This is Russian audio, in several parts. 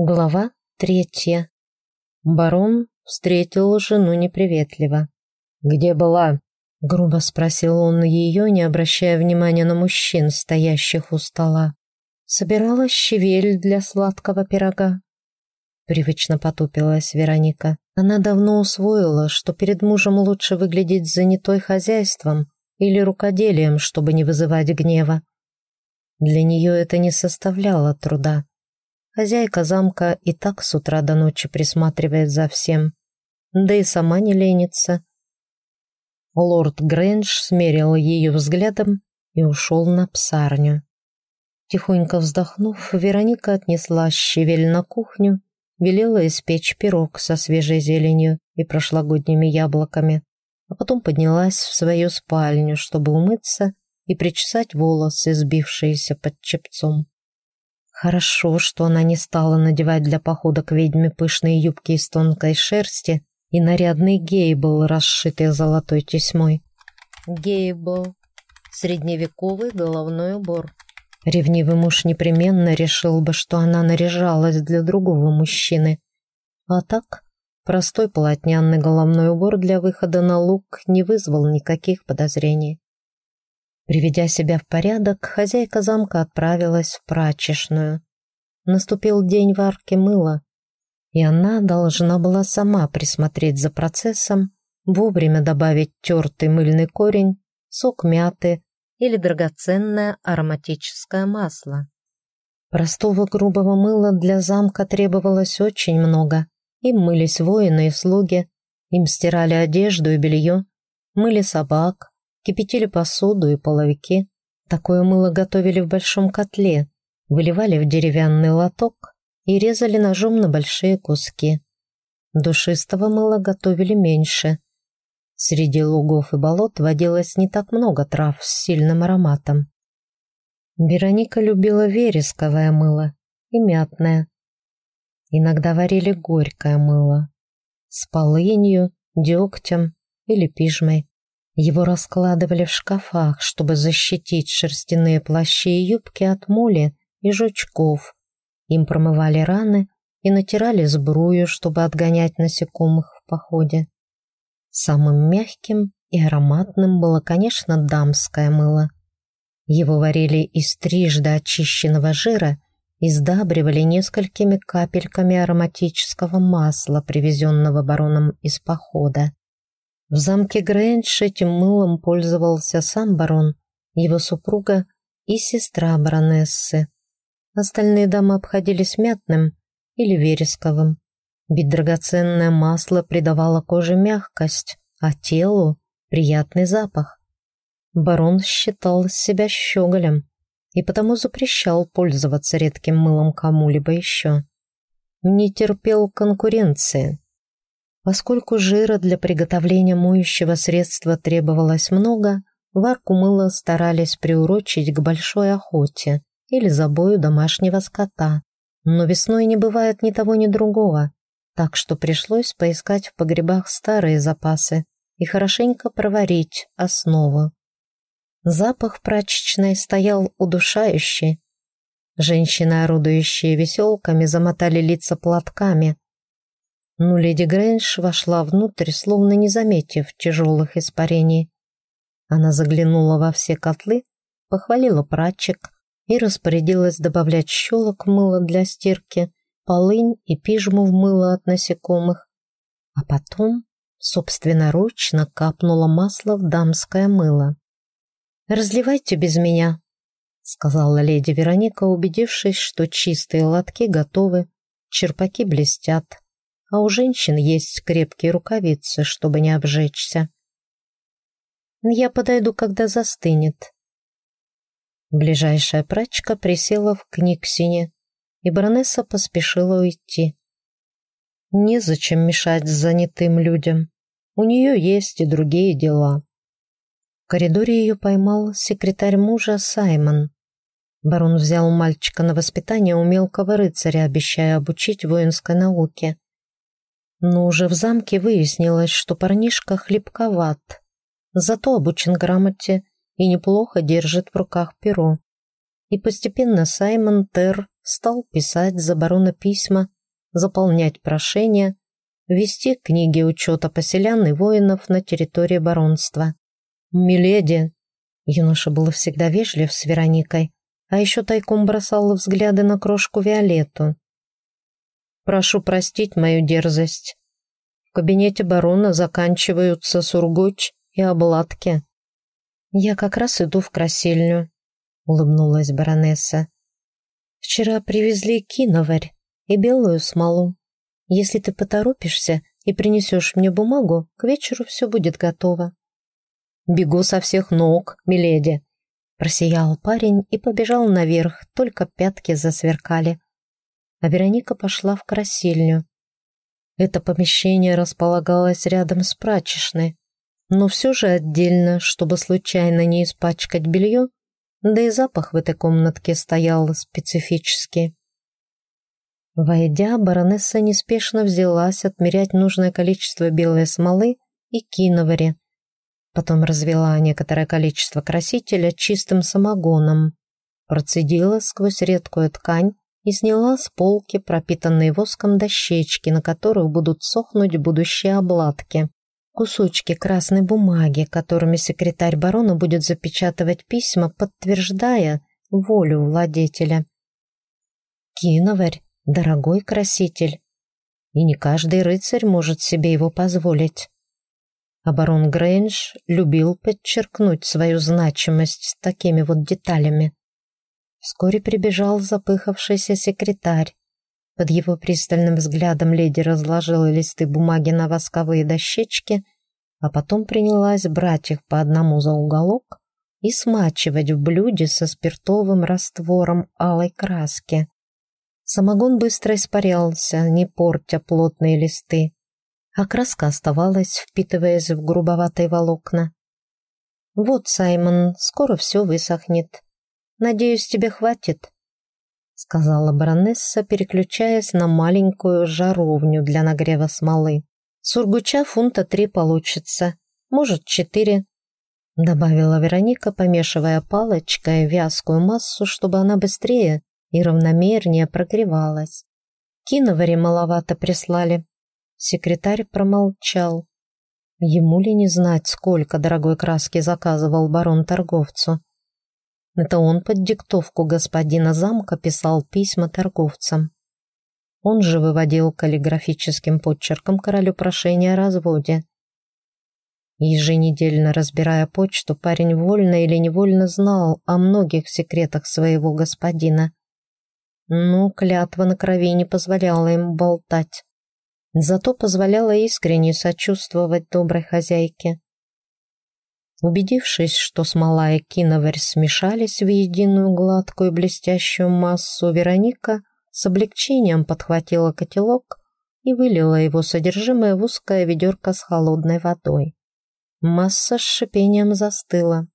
Глава третья. Барон встретил жену неприветливо. «Где была?» — грубо спросил он ее, не обращая внимания на мужчин, стоящих у стола. «Собирала щавель для сладкого пирога». Привычно потупилась Вероника. Она давно усвоила, что перед мужем лучше выглядеть занятой хозяйством или рукоделием, чтобы не вызывать гнева. Для нее это не составляло труда. Хозяйка замка и так с утра до ночи присматривает за всем. Да и сама не ленится. Лорд Грэндж смерил ее взглядом и ушел на псарню. Тихонько вздохнув, Вероника отнесла щавель на кухню, велела испечь пирог со свежей зеленью и прошлогодними яблоками, а потом поднялась в свою спальню, чтобы умыться и причесать волосы, сбившиеся под чепцом. Хорошо, что она не стала надевать для похода к ведьме пышные юбки из тонкой шерсти и нарядный гейбл, расшитый золотой тесьмой. Гейбл — средневековый головной убор. Ревнивый муж непременно решил бы, что она наряжалась для другого мужчины. А так, простой полотняный головной убор для выхода на луг не вызвал никаких подозрений. Приведя себя в порядок, хозяйка замка отправилась в прачечную. Наступил день варки мыла, и она должна была сама присмотреть за процессом, вовремя добавить тертый мыльный корень, сок мяты или драгоценное ароматическое масло. Простого грубого мыла для замка требовалось очень много. Им мылись воины и слуги, им стирали одежду и белье, мыли собак, кипятили посуду и половики. Такое мыло готовили в большом котле, выливали в деревянный лоток и резали ножом на большие куски. Душистого мыла готовили меньше. Среди лугов и болот водилось не так много трав с сильным ароматом. Вероника любила вересковое мыло и мятное. Иногда варили горькое мыло с полынью, дегтем или пижмой. Его раскладывали в шкафах, чтобы защитить шерстяные плащи и юбки от моли и жучков. Им промывали раны и натирали сбрую, чтобы отгонять насекомых в походе. Самым мягким и ароматным было, конечно, дамское мыло. Его варили из трижды очищенного жира и сдабривали несколькими капельками ароматического масла, привезенного бароном из похода. В замке Грэндж этим мылом пользовался сам барон, его супруга и сестра баронессы. Остальные дамы обходились мятным или вересковым, ведь драгоценное масло придавало коже мягкость, а телу — приятный запах. Барон считал себя щеголем и потому запрещал пользоваться редким мылом кому-либо еще. Не терпел конкуренции, Поскольку жира для приготовления моющего средства требовалось много, варку мыла старались приурочить к большой охоте или забою домашнего скота. Но весной не бывает ни того, ни другого, так что пришлось поискать в погребах старые запасы и хорошенько проварить основу. Запах прачечной стоял удушающий. Женщины, орудующие веселками, замотали лица платками, но леди Грэндж вошла внутрь, словно не заметив тяжелых испарений. Она заглянула во все котлы, похвалила прачек и распорядилась добавлять щелок мыла для стирки, полынь и пижму в мыло от насекомых, а потом собственноручно капнула масло в дамское мыло. «Разливайте без меня», — сказала леди Вероника, убедившись, что чистые лотки готовы, черпаки блестят а у женщин есть крепкие рукавицы, чтобы не обжечься. Я подойду, когда застынет. Ближайшая прачка присела в книгсине, и баронесса поспешила уйти. Незачем мешать занятым людям. У нее есть и другие дела. В коридоре ее поймал секретарь мужа Саймон. Барон взял мальчика на воспитание у мелкого рыцаря, обещая обучить воинской науке. Но уже в замке выяснилось, что парнишка хлебковат, зато обучен грамоте и неплохо держит в руках перо. И постепенно Саймон Тер стал писать за барона письма, заполнять прошения, вести книги учета поселян и воинов на территории баронства. «Миледи!» Юноша был всегда вежлив с Вероникой, а еще тайком бросал взгляды на крошку Виолетту. «Прошу простить мою дерзость. В кабинете барона заканчиваются сургуч и обладки. Я как раз иду в красильню», — улыбнулась баронесса. «Вчера привезли киноварь и белую смолу. Если ты поторопишься и принесешь мне бумагу, к вечеру все будет готово». «Бегу со всех ног, миледи!» Просиял парень и побежал наверх, только пятки засверкали. А Вероника пошла в красильню. Это помещение располагалось рядом с прачечной, но все же отдельно, чтобы случайно не испачкать белье, да и запах в этой комнатке стоял специфический. Войдя, баронесса неспешно взялась отмерять нужное количество белой смолы и киновари, Потом развела некоторое количество красителя чистым самогоном, процедила сквозь редкую ткань и сняла с полки пропитанные воском дощечки, на которых будут сохнуть будущие обладки. Кусочки красной бумаги, которыми секретарь барона будет запечатывать письма, подтверждая волю владетеля. Киноварь — дорогой краситель, и не каждый рыцарь может себе его позволить а барон Грейндж любил подчеркнуть свою значимость такими вот деталями. Вскоре прибежал запыхавшийся секретарь. Под его пристальным взглядом леди разложила листы бумаги на восковые дощечки, а потом принялась брать их по одному за уголок и смачивать в блюде со спиртовым раствором алой краски. Самогон быстро испарялся, не портя плотные листы а краска оставалась, впитываясь в грубоватые волокна. «Вот, Саймон, скоро все высохнет. Надеюсь, тебе хватит», — сказала баронесса, переключаясь на маленькую жаровню для нагрева смолы. «Сургуча фунта три получится, может, четыре», — добавила Вероника, помешивая палочкой вязкую массу, чтобы она быстрее и равномернее прогревалась. Киновари маловато прислали, Секретарь промолчал. Ему ли не знать, сколько дорогой краски заказывал барон торговцу? Это он под диктовку господина замка писал письма торговцам. Он же выводил каллиграфическим подчерком королю прошение о разводе. Еженедельно разбирая почту, парень вольно или невольно знал о многих секретах своего господина. Но клятва на крови не позволяла ему болтать зато позволяла искренне сочувствовать доброй хозяйке. Убедившись, что смола и киноварь смешались в единую гладкую блестящую массу, Вероника с облегчением подхватила котелок и вылила его содержимое в узкое ведерко с холодной водой. Масса с шипением застыла.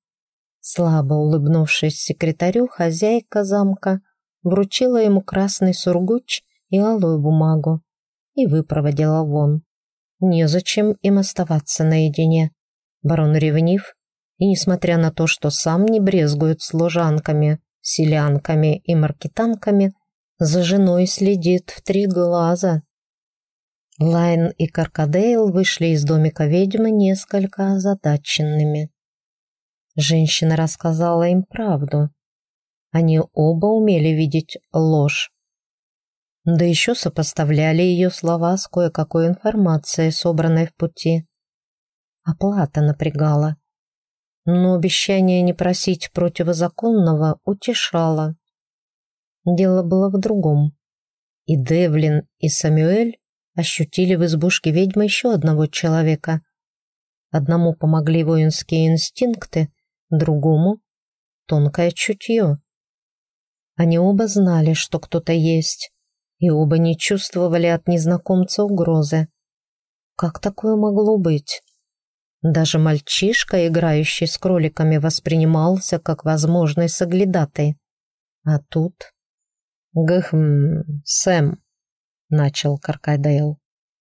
Слабо улыбнувшись секретарю, хозяйка замка вручила ему красный сургуч и алую бумагу и выпроводила вон. Незачем им оставаться наедине. Барон ревнив, и несмотря на то, что сам не брезгует служанками, селянками и маркетанками, за женой следит в три глаза. Лайн и Каркадейл вышли из домика ведьмы несколько озадаченными. Женщина рассказала им правду. Они оба умели видеть ложь, да еще сопоставляли ее слова с кое-какой информацией, собранной в пути. Оплата напрягала. Но обещание не просить противозаконного утешало. Дело было в другом. И Девлин, и Самюэль ощутили в избушке ведьмы еще одного человека. Одному помогли воинские инстинкты, другому — тонкое чутье. Они оба знали, что кто-то есть, и оба не чувствовали от незнакомца угрозы. Как такое могло быть? Даже мальчишка, играющий с кроликами, воспринимался как возможный соглядатый. А тут... «Гхм, Сэм», — начал Каркадейл.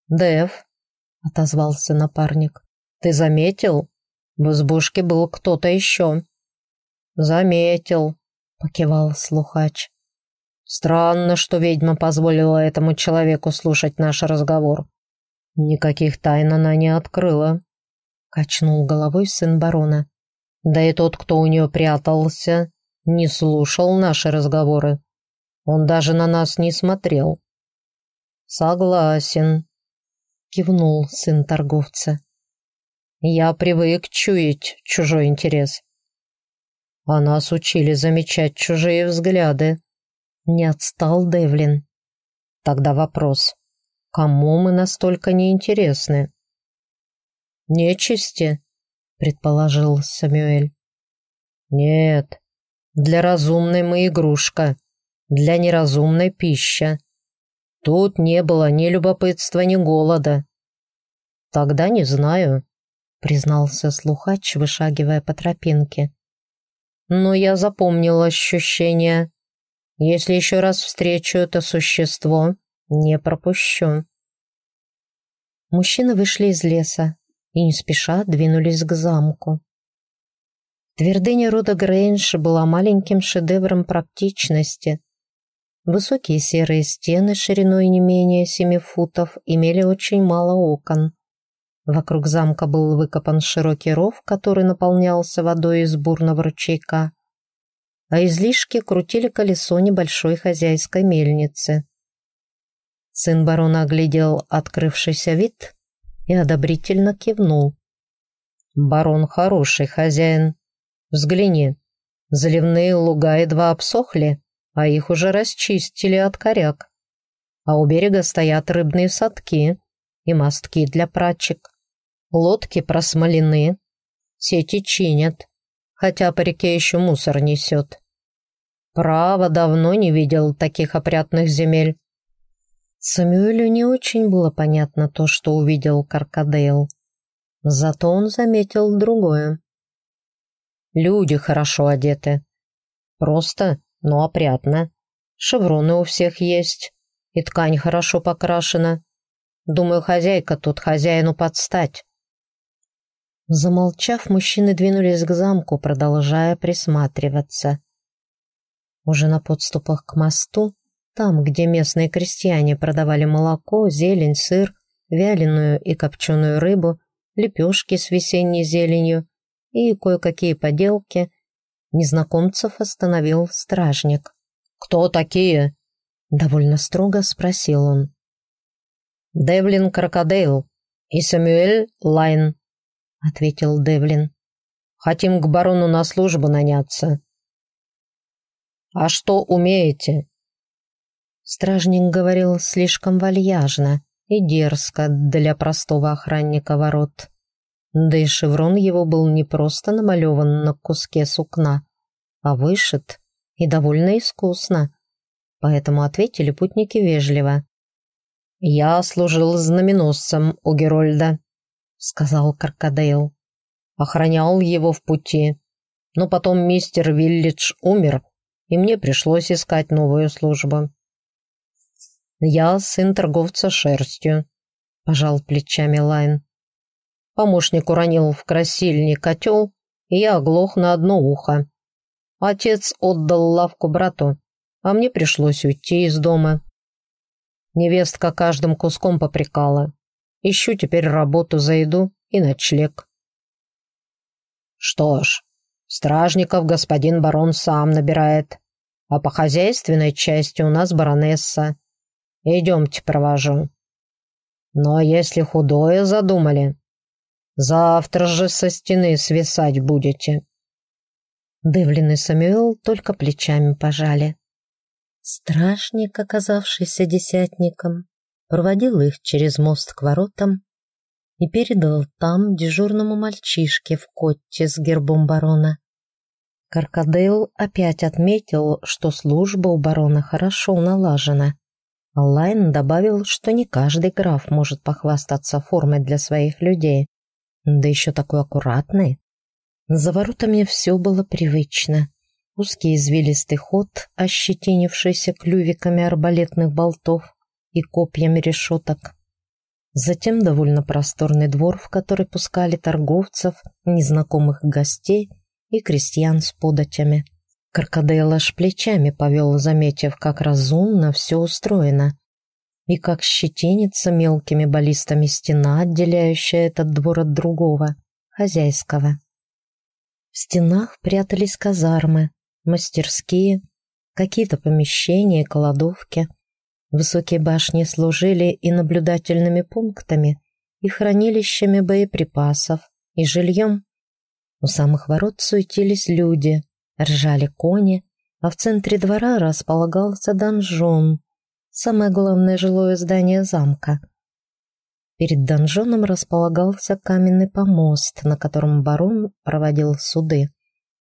«Дэв», — отозвался напарник, — «ты заметил? В избушке был кто-то еще». «Заметил», — покивал слухач. Странно, что ведьма позволила этому человеку слушать наш разговор. Никаких тайн она не открыла. Качнул головой сын барона. Да и тот, кто у нее прятался, не слушал наши разговоры. Он даже на нас не смотрел. Согласен, кивнул сын торговца. Я привык чуять чужой интерес. А нас учили замечать чужие взгляды. Не отстал Девлин. Тогда вопрос. Кому мы настолько неинтересны? Нечисти, предположил Самюэль. Нет, для разумной мы игрушка, для неразумной пища. Тут не было ни любопытства, ни голода. Тогда не знаю, признался слухач, вышагивая по тропинке. Но я запомнил ощущение. Если еще раз встречу это существо, не пропущу. Мужчины вышли из леса и не спеша двинулись к замку. Твердыня рода Грейнш была маленьким шедевром практичности. Высокие серые стены шириной не менее семи футов имели очень мало окон. Вокруг замка был выкопан широкий ров, который наполнялся водой из бурного ручейка, а излишки крутили колесо небольшой хозяйской мельницы. Сын барона оглядел открывшийся вид и одобрительно кивнул. «Барон хороший хозяин. Взгляни, заливные луга едва обсохли, а их уже расчистили от коряк. А у берега стоят рыбные садки и мостки для прачек. Лодки просмолены, сети чинят, хотя по реке еще мусор несет. Право, давно не видел таких опрятных земель. Самюэлю не очень было понятно то, что увидел Каркадейл. Зато он заметил другое. Люди хорошо одеты. Просто, но опрятно. Шевроны у всех есть. И ткань хорошо покрашена. Думаю, хозяйка тут хозяину подстать. Замолчав, мужчины двинулись к замку, продолжая присматриваться. Уже на подступах к мосту там, где местные крестьяне продавали молоко, зелень, сыр, вяленую и копченую рыбу, лепешки с весенней зеленью и кое-какие поделки, незнакомцев остановил стражник. «Кто такие?» — довольно строго спросил он. «Девлин Крокодейл и Самюэль Лайн», — ответил Девлин. «Хотим к барону на службу наняться». «А что умеете?» Стражник говорил слишком вальяжно и дерзко для простого охранника ворот. Да и шеврон его был не просто намалеван на куске сукна, а вышит и довольно искусно. Поэтому ответили путники вежливо. «Я служил знаменосцем у Герольда», — сказал Каркадейл. «Охранял его в пути, но потом мистер Виллидж умер, и мне пришлось искать новую службу. «Я сын торговца шерстью», — пожал плечами Лайн. Помощник уронил в красильник котел, и я оглох на одно ухо. Отец отдал лавку брату, а мне пришлось уйти из дома. Невестка каждым куском попрекала. Ищу теперь работу за еду и ночлег. Что ж, стражников господин барон сам набирает, а по хозяйственной части у нас баронесса. Идемте, провожу. Но если худое задумали, завтра же со стены свисать будете. Девлин и Самюэл только плечами пожали. Стражник, оказавшийся десятником, проводил их через мост к воротам и передал там дежурному мальчишке в котте с гербом барона. Каркадейл опять отметил, что служба у барона хорошо налажена. Лайн добавил, что не каждый граф может похвастаться формой для своих людей, да еще такой аккуратный. За воротами все было привычно. Узкий извилистый ход, ощетинившийся клювиками арбалетных болтов и копьями решеток. Затем довольно просторный двор, в который пускали торговцев, незнакомых гостей и крестьян с податями. Каркадел аж плечами повел, заметив, как разумно все устроено. И как щетинится мелкими баллистами стена, отделяющая этот двор от другого, хозяйского. В стенах прятались казармы, мастерские, какие-то помещения, кладовки. Высокие башни служили и наблюдательными пунктами, и хранилищами боеприпасов, и жильем. У самых ворот суетились люди, ржали кони, а в центре двора располагался донжон, самое главное жилое здание замка — Перед донжоном располагался каменный помост, на котором барон проводил суды.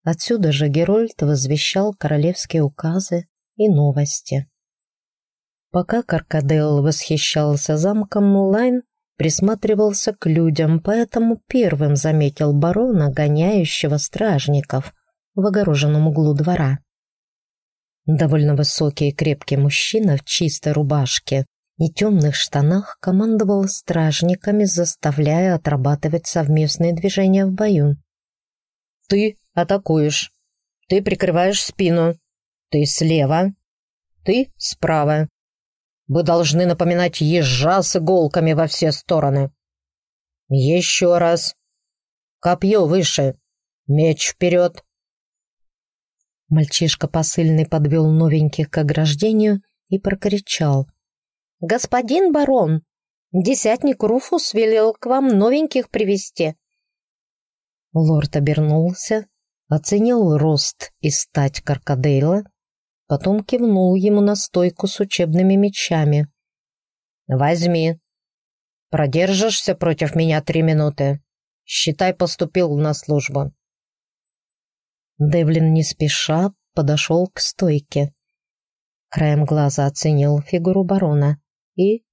Отсюда же Герольд возвещал королевские указы и новости. Пока Каркадел восхищался замком, Лайн присматривался к людям, поэтому первым заметил барона, гоняющего стражников в огороженном углу двора. Довольно высокий и крепкий мужчина в чистой рубашке и темных штанах командовал стражниками, заставляя отрабатывать совместные движения в бою. «Ты атакуешь. Ты прикрываешь спину. Ты слева. Ты справа. Вы должны напоминать ежа с иголками во все стороны. Еще раз. Копье выше. Меч вперед». Мальчишка посыльный подвел новеньких к ограждению и прокричал — «Господин барон, десятник Руфус велел к вам новеньких привести. Лорд обернулся, оценил рост и стать Каркадейла, потом кивнул ему на стойку с учебными мечами. «Возьми. Продержишься против меня три минуты. Считай, поступил на службу». Девлин не спеша подошел к стойке. Краем глаза оценил фигуру барона и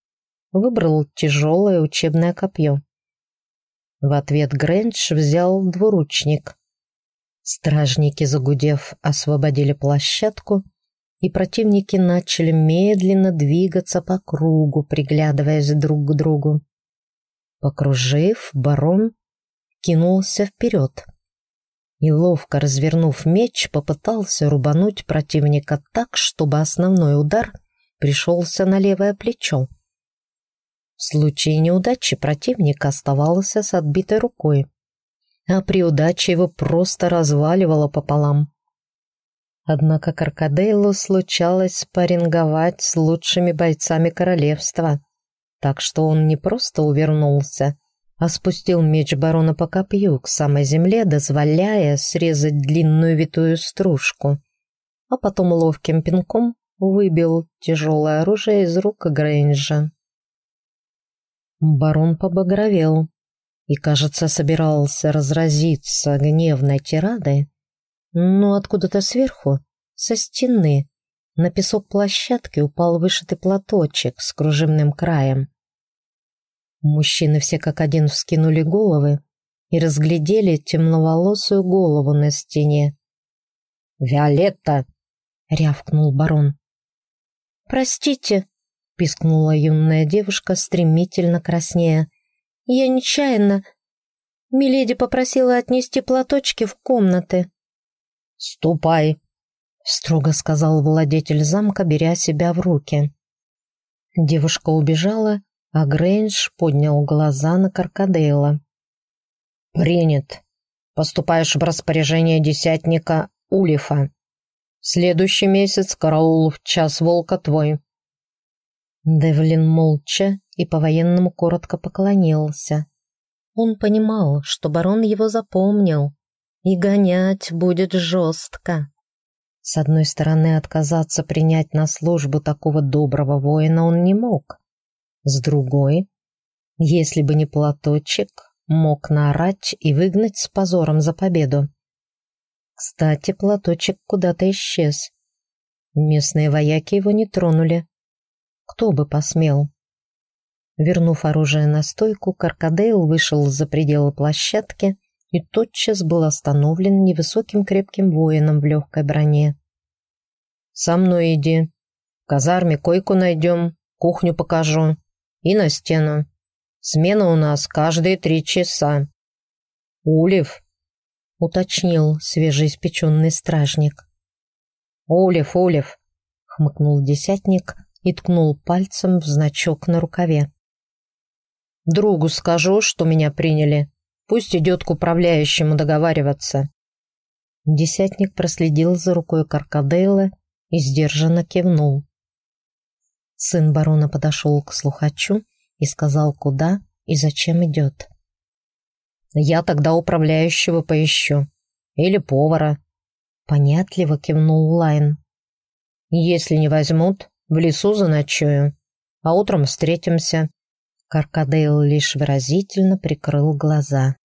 выбрал тяжелое учебное копье. В ответ Грэндж взял двуручник. Стражники, загудев, освободили площадку, и противники начали медленно двигаться по кругу, приглядываясь друг к другу. Покружив, барон кинулся вперед и, ловко развернув меч, попытался рубануть противника так, чтобы основной удар — пришелся на левое плечо. В случае неудачи противник оставался с отбитой рукой, а при удаче его просто разваливало пополам. Однако Каркадейлу случалось спарринговать с лучшими бойцами королевства, так что он не просто увернулся, а спустил меч барона по копью к самой земле, дозволяя срезать длинную витую стружку, а потом ловким пинком выбил тяжелое оружие из рук Грейнджа. Барон побагровел и, кажется, собирался разразиться гневной тирадой, но откуда-то сверху, со стены, на песок площадки упал вышитый платочек с кружевным краем. Мужчины все как один вскинули головы и разглядели темноволосую голову на стене. «Виолетта!» — рявкнул барон. «Простите», — пискнула юная девушка, стремительно краснея. «Я нечаянно. Миледи попросила отнести платочки в комнаты». «Ступай», — строго сказал владетель замка, беря себя в руки. Девушка убежала, а Грейндж поднял глаза на Каркадейла. «Принят. Поступаешь в распоряжение десятника Улифа. Следующий месяц караул в час волка твой». Девлин молча и по-военному коротко поклонился. Он понимал, что барон его запомнил, и гонять будет жестко. С одной стороны, отказаться принять на службу такого доброго воина он не мог. С другой, если бы не платочек, мог наорать и выгнать с позором за победу. Кстати, платочек куда-то исчез. Местные вояки его не тронули. Кто бы посмел? Вернув оружие на стойку, Каркадейл вышел за пределы площадки и тотчас был остановлен невысоким крепким воином в легкой броне. «Со мной иди. В казарме койку найдем, кухню покажу. И на стену. Смена у нас каждые три часа. Улев, уточнил свежеиспеченный стражник. «Олив, Олив!» — хмыкнул десятник и ткнул пальцем в значок на рукаве. «Другу скажу, что меня приняли. Пусть идет к управляющему договариваться». Десятник проследил за рукой Каркадейла и сдержанно кивнул. Сын барона подошел к слухачу и сказал, куда и зачем идет. «Я тогда управляющего поищу. Или повара». Понятливо кивнул Лайн. «Если не возьмут, в лесу заночую, а утром встретимся». Каркадейл лишь выразительно прикрыл глаза.